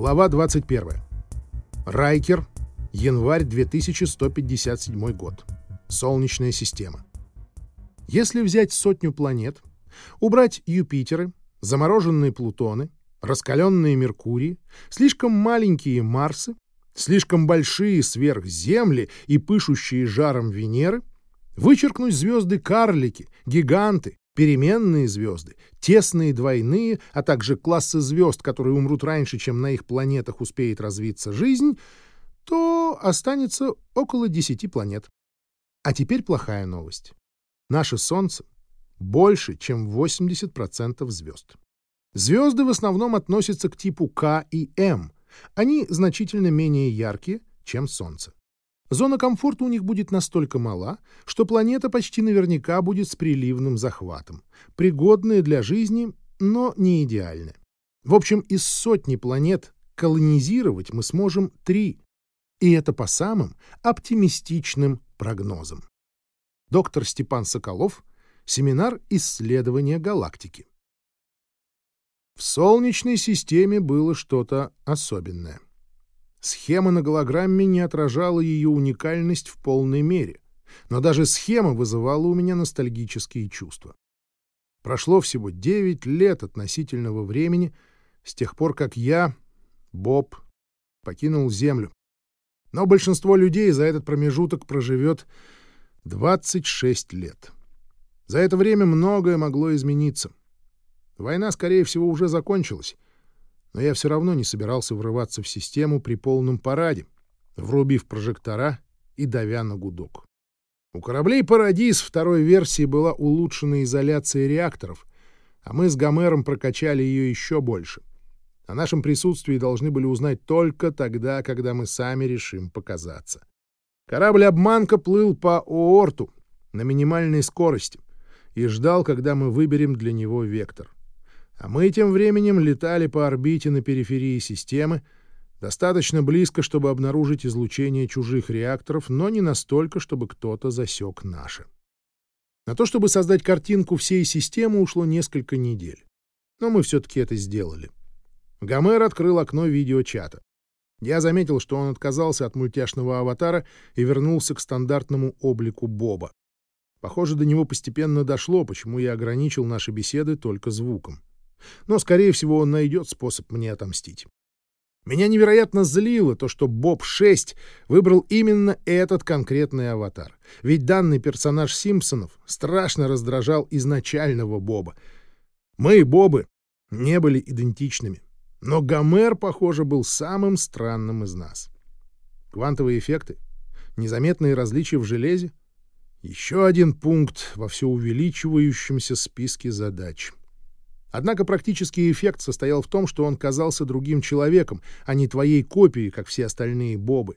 Глава 21. Райкер. Январь 2157 год. Солнечная система. Если взять сотню планет, убрать Юпитеры, замороженные Плутоны, раскаленные Меркурии, слишком маленькие Марсы, слишком большие сверхземли и пышущие жаром Венеры, вычеркнуть звезды-карлики, гиганты, переменные звезды, тесные двойные, а также классы звезд, которые умрут раньше, чем на их планетах успеет развиться жизнь, то останется около 10 планет. А теперь плохая новость. Наше Солнце больше, чем 80% звезд. Звезды в основном относятся к типу К и М. Они значительно менее яркие, чем Солнце. Зона комфорта у них будет настолько мала, что планета почти наверняка будет с приливным захватом, пригодная для жизни, но не идеальная. В общем, из сотни планет колонизировать мы сможем три, и это по самым оптимистичным прогнозам. Доктор Степан Соколов, семинар исследования галактики. В Солнечной системе было что-то особенное. Схема на голограмме не отражала ее уникальность в полной мере, но даже схема вызывала у меня ностальгические чувства. Прошло всего 9 лет относительного времени с тех пор, как я, Боб, покинул Землю. Но большинство людей за этот промежуток проживет 26 лет. За это время многое могло измениться. Война, скорее всего, уже закончилась, но я все равно не собирался врываться в систему при полном параде, врубив прожектора и давя на гудок. У кораблей «Парадис» второй версии была улучшена изоляция реакторов, а мы с Гомером прокачали ее еще больше. О нашем присутствии должны были узнать только тогда, когда мы сами решим показаться. Корабль-обманка плыл по Оорту на минимальной скорости и ждал, когда мы выберем для него вектор. А мы тем временем летали по орбите на периферии системы, достаточно близко, чтобы обнаружить излучение чужих реакторов, но не настолько, чтобы кто-то засек наши. На то, чтобы создать картинку всей системы, ушло несколько недель. Но мы все-таки это сделали. Гомер открыл окно видеочата. Я заметил, что он отказался от мультяшного аватара и вернулся к стандартному облику Боба. Похоже, до него постепенно дошло, почему я ограничил наши беседы только звуком но, скорее всего, он найдет способ мне отомстить. Меня невероятно злило то, что Боб-6 выбрал именно этот конкретный аватар. Ведь данный персонаж Симпсонов страшно раздражал изначального Боба. Мы, Бобы, не были идентичными. Но Гомер, похоже, был самым странным из нас. Квантовые эффекты, незаметные различия в железе, еще один пункт во все увеличивающемся списке задач — Однако практический эффект состоял в том, что он казался другим человеком, а не твоей копией, как все остальные бобы.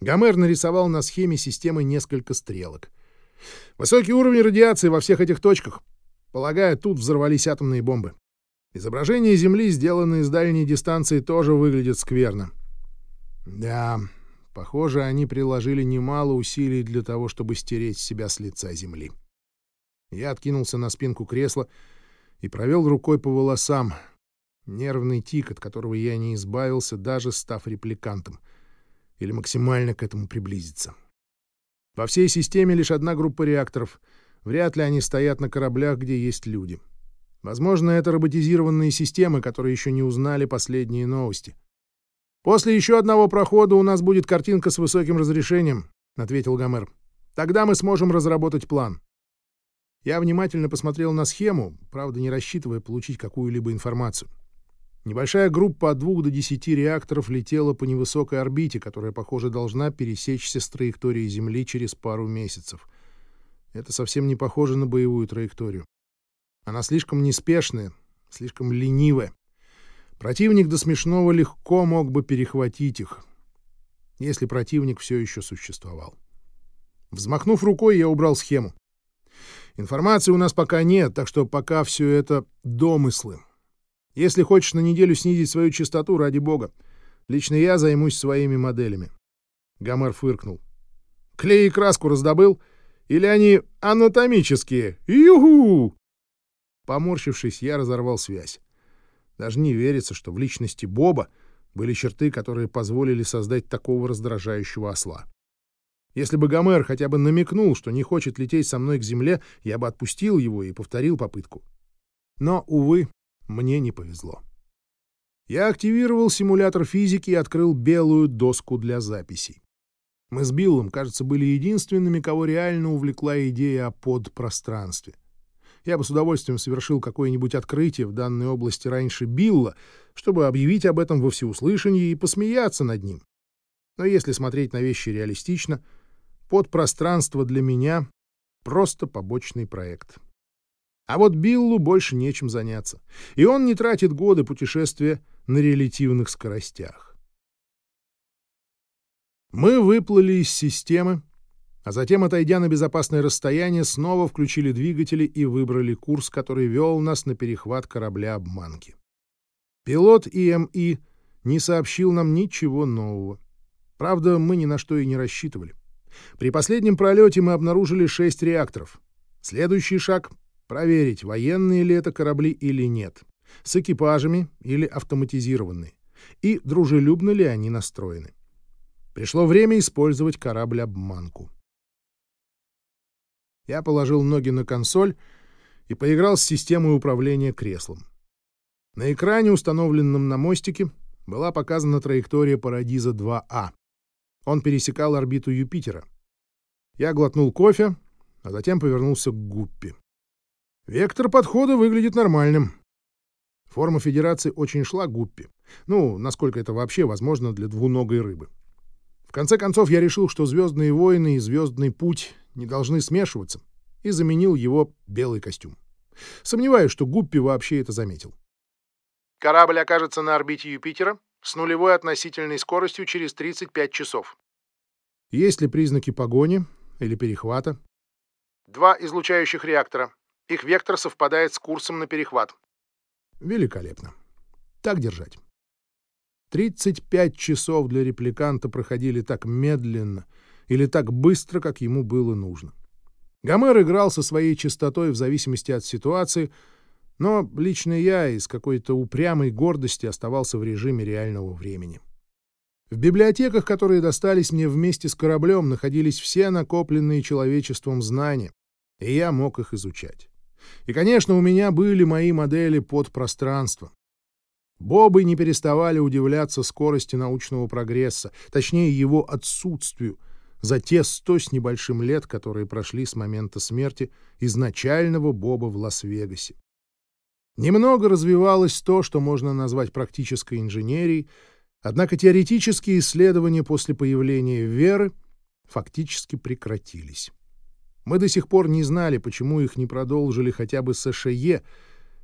Гомер нарисовал на схеме системы несколько стрелок. Высокий уровень радиации во всех этих точках. Полагаю, тут взорвались атомные бомбы. Изображение Земли, сделанное с дальней дистанции, тоже выглядит скверно. Да, похоже, они приложили немало усилий для того, чтобы стереть себя с лица Земли. Я откинулся на спинку кресла, и провел рукой по волосам. Нервный тик, от которого я не избавился, даже став репликантом. Или максимально к этому приблизиться. Во всей системе лишь одна группа реакторов. Вряд ли они стоят на кораблях, где есть люди. Возможно, это роботизированные системы, которые еще не узнали последние новости. «После еще одного прохода у нас будет картинка с высоким разрешением», — ответил Гомер. «Тогда мы сможем разработать план». Я внимательно посмотрел на схему, правда, не рассчитывая получить какую-либо информацию. Небольшая группа от двух до десяти реакторов летела по невысокой орбите, которая, похоже, должна пересечься с траекторией Земли через пару месяцев. Это совсем не похоже на боевую траекторию. Она слишком неспешная, слишком ленивая. Противник до смешного легко мог бы перехватить их, если противник все еще существовал. Взмахнув рукой, я убрал схему. Информации у нас пока нет, так что пока все это домыслы. Если хочешь на неделю снизить свою частоту, ради бога, лично я займусь своими моделями. Гомер фыркнул. Клей и краску раздобыл? Или они анатомические? Юху! Поморщившись, я разорвал связь. Даже не верится, что в личности Боба были черты, которые позволили создать такого раздражающего осла. Если бы Гомер хотя бы намекнул, что не хочет лететь со мной к земле, я бы отпустил его и повторил попытку. Но, увы, мне не повезло. Я активировал симулятор физики и открыл белую доску для записей. Мы с Биллом, кажется, были единственными, кого реально увлекла идея о подпространстве. Я бы с удовольствием совершил какое-нибудь открытие в данной области раньше Билла, чтобы объявить об этом во всеуслышание и посмеяться над ним. Но если смотреть на вещи реалистично, подпространство для меня — просто побочный проект. А вот Биллу больше нечем заняться, и он не тратит годы путешествия на релятивных скоростях. Мы выплыли из системы, а затем, отойдя на безопасное расстояние, снова включили двигатели и выбрали курс, который вел нас на перехват корабля-обманки. Пилот ИМИ не сообщил нам ничего нового. Правда, мы ни на что и не рассчитывали. При последнем пролете мы обнаружили шесть реакторов. Следующий шаг — проверить, военные ли это корабли или нет, с экипажами или автоматизированные, и дружелюбно ли они настроены. Пришло время использовать корабль-обманку. Я положил ноги на консоль и поиграл с системой управления креслом. На экране, установленном на мостике, была показана траектория Парадиза 2А. Он пересекал орбиту Юпитера. Я глотнул кофе, а затем повернулся к Гуппи. Вектор подхода выглядит нормальным. Форма Федерации очень шла Гуппи. Ну, насколько это вообще возможно для двуногой рыбы. В конце концов, я решил, что «Звездные войны» и «Звездный путь» не должны смешиваться, и заменил его белый костюм. Сомневаюсь, что Гуппи вообще это заметил. Корабль окажется на орбите Юпитера с нулевой относительной скоростью через 35 часов. Есть ли признаки погони или перехвата? Два излучающих реактора. Их вектор совпадает с курсом на перехват. Великолепно. Так держать. 35 часов для репликанта проходили так медленно или так быстро, как ему было нужно. Гомер играл со своей частотой в зависимости от ситуации, но лично я из какой-то упрямой гордости оставался в режиме реального времени. В библиотеках, которые достались мне вместе с кораблем, находились все накопленные человечеством знания, и я мог их изучать. И, конечно, у меня были мои модели под пространство. Бобы не переставали удивляться скорости научного прогресса, точнее его отсутствию, за те сто с небольшим лет, которые прошли с момента смерти изначального Боба в Лас-Вегасе. Немного развивалось то, что можно назвать практической инженерией, однако теоретические исследования после появления веры фактически прекратились. Мы до сих пор не знали, почему их не продолжили хотя бы США,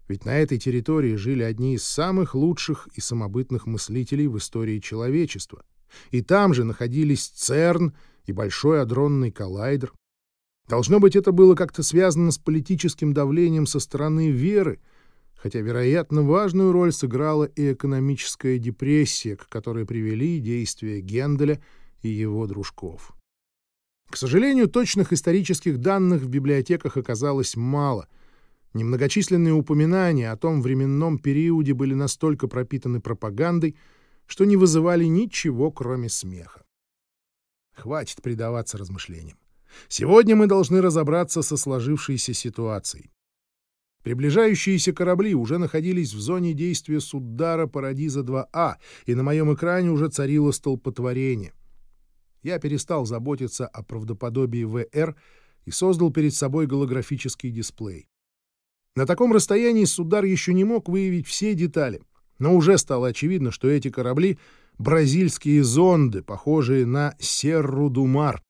ведь на этой территории жили одни из самых лучших и самобытных мыслителей в истории человечества. И там же находились ЦЕРН и Большой адронный коллайдер. Должно быть, это было как-то связано с политическим давлением со стороны веры, хотя, вероятно, важную роль сыграла и экономическая депрессия, к которой привели действия Генделя и его дружков. К сожалению, точных исторических данных в библиотеках оказалось мало. Немногочисленные упоминания о том временном периоде были настолько пропитаны пропагандой, что не вызывали ничего, кроме смеха. Хватит предаваться размышлениям. Сегодня мы должны разобраться со сложившейся ситуацией. Приближающиеся корабли уже находились в зоне действия Суддара Парадиза-2А, и на моем экране уже царило столпотворение — я перестал заботиться о правдоподобии ВР и создал перед собой голографический дисплей. На таком расстоянии Судар еще не мог выявить все детали, но уже стало очевидно, что эти корабли — бразильские зонды, похожие на Серру-Думар,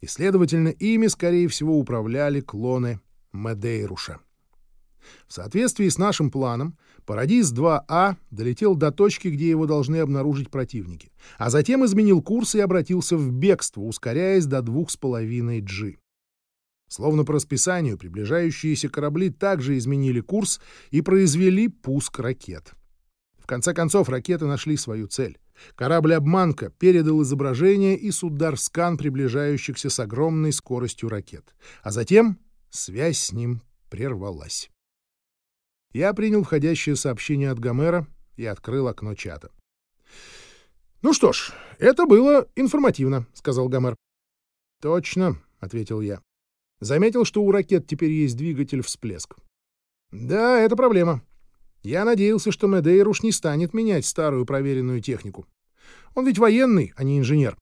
и, следовательно, ими, скорее всего, управляли клоны Медейруша. В соответствии с нашим планом, Парадис-2А долетел до точки, где его должны обнаружить противники, а затем изменил курс и обратился в бегство, ускоряясь до 2,5 G. Словно по расписанию, приближающиеся корабли также изменили курс и произвели пуск ракет. В конце концов, ракеты нашли свою цель. Корабль-обманка передал изображение и судар-скан приближающихся с огромной скоростью ракет. А затем связь с ним прервалась. Я принял входящее сообщение от Гомера и открыл окно чата. «Ну что ж, это было информативно», — сказал Гомер. «Точно», — ответил я. Заметил, что у ракет теперь есть двигатель-всплеск. «Да, это проблема. Я надеялся, что Медейр уж не станет менять старую проверенную технику. Он ведь военный, а не инженер.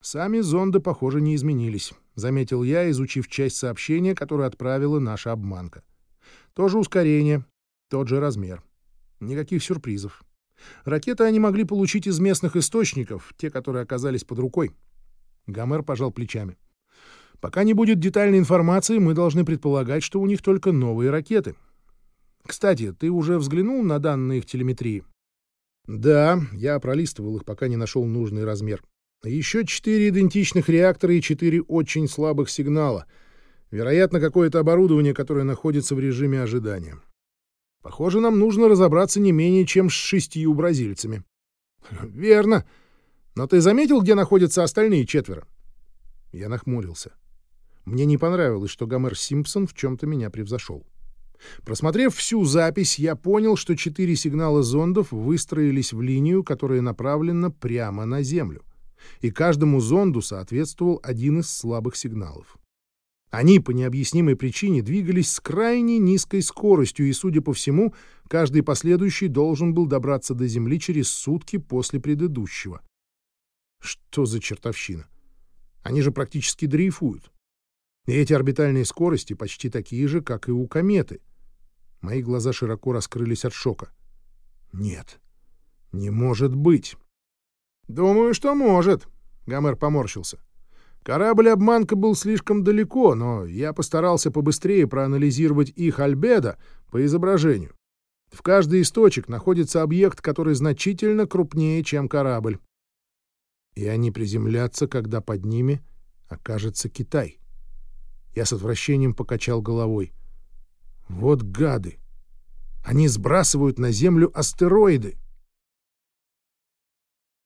Сами зонды, похоже, не изменились, — заметил я, изучив часть сообщения, которое отправила наша обманка. Тоже ускорение, тот же размер. Никаких сюрпризов. Ракеты они могли получить из местных источников, те, которые оказались под рукой. Гомер пожал плечами. Пока не будет детальной информации, мы должны предполагать, что у них только новые ракеты. Кстати, ты уже взглянул на данные их телеметрии? Да, я пролистывал их, пока не нашел нужный размер. Еще четыре идентичных реактора и четыре очень слабых сигнала. Вероятно, какое-то оборудование, которое находится в режиме ожидания. Похоже, нам нужно разобраться не менее чем с шестью бразильцами. Верно. Но ты заметил, где находятся остальные четверо? Я нахмурился. Мне не понравилось, что Гомер Симпсон в чем-то меня превзошел. Просмотрев всю запись, я понял, что четыре сигнала зондов выстроились в линию, которая направлена прямо на Землю. И каждому зонду соответствовал один из слабых сигналов. Они по необъяснимой причине двигались с крайне низкой скоростью, и, судя по всему, каждый последующий должен был добраться до Земли через сутки после предыдущего. Что за чертовщина? Они же практически дрейфуют. И эти орбитальные скорости почти такие же, как и у кометы — Мои глаза широко раскрылись от шока. «Нет, не может быть!» «Думаю, что может», — Гомер поморщился. «Корабль-обманка был слишком далеко, но я постарался побыстрее проанализировать их альбедо по изображению. В каждый источник находится объект, который значительно крупнее, чем корабль. И они приземлятся, когда под ними окажется Китай. Я с отвращением покачал головой. Вот гады! Они сбрасывают на Землю астероиды.